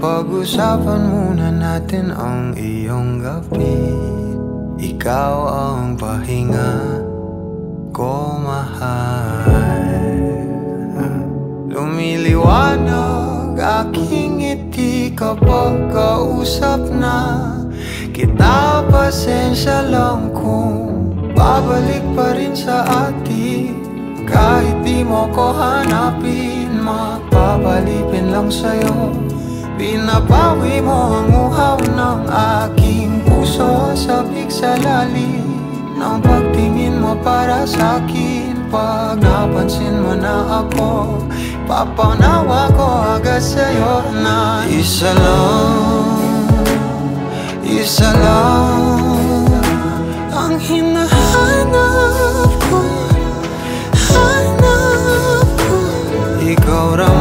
Pag-usapan muna natin ang iyong gabi. Ikaw ang pahinga ko mahal. Lumiliwanag aking ngiti kapag kausap na Kita. Pasensya lang kung babalik pa rin sa atin. Kahit di mo ko hanapin Magpapalipin lang sa'yo Pinapawi mo ang uhaw ng aking puso Sabik sa lalim ng pagtingin mo para sa'kin Pag napansin mo na ako Papanawa ko agad sa'yo na Isa lang, isa lang Ang hinahanap ko, hanap ko. Ikaw raman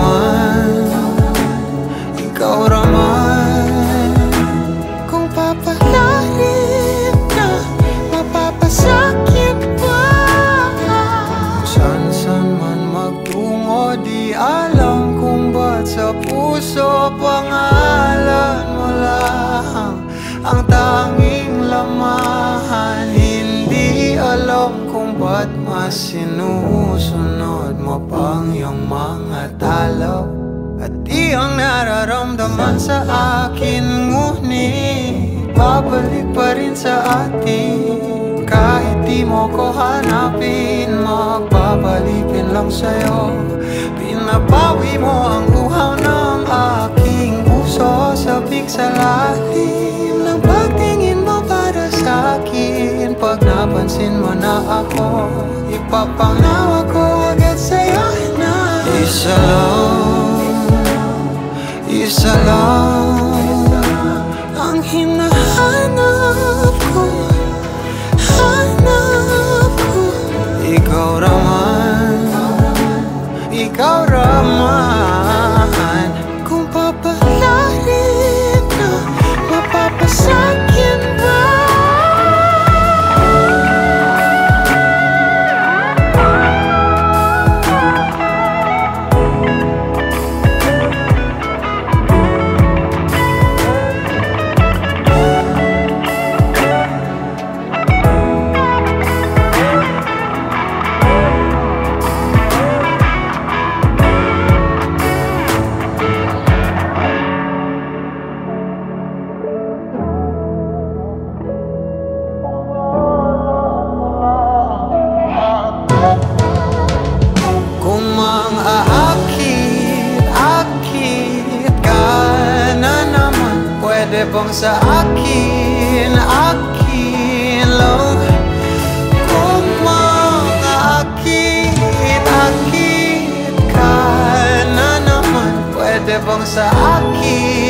Pangalan mo lang Ang tanging lamahan. Hindi alam kung ba't mas sinusunod mo pang iyong mga talo. At ang nararamdaman sa akin Ngunit babalik pa rin sa atin. Kahit di mo ko hanapin Magpapalipin lang sa'yo. Pinapawi mo ang sa lalim ng pagtingin mo para sa akin. Pag napansin mo na ako Ipapangnawa ko agad sa'yo na Isa lang Mang aakit, akit ka na naman. Pwede bang sa akin, akin lang Kung mang aakit, akit ka na naman. Pwede bang sa akin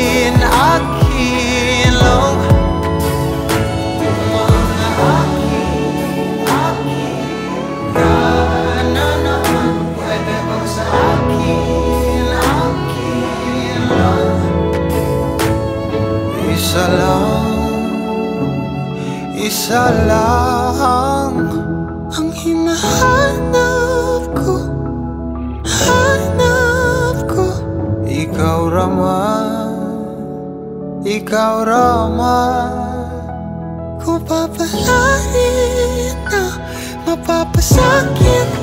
ikaw raman Kung papalarin na mapapasakit pa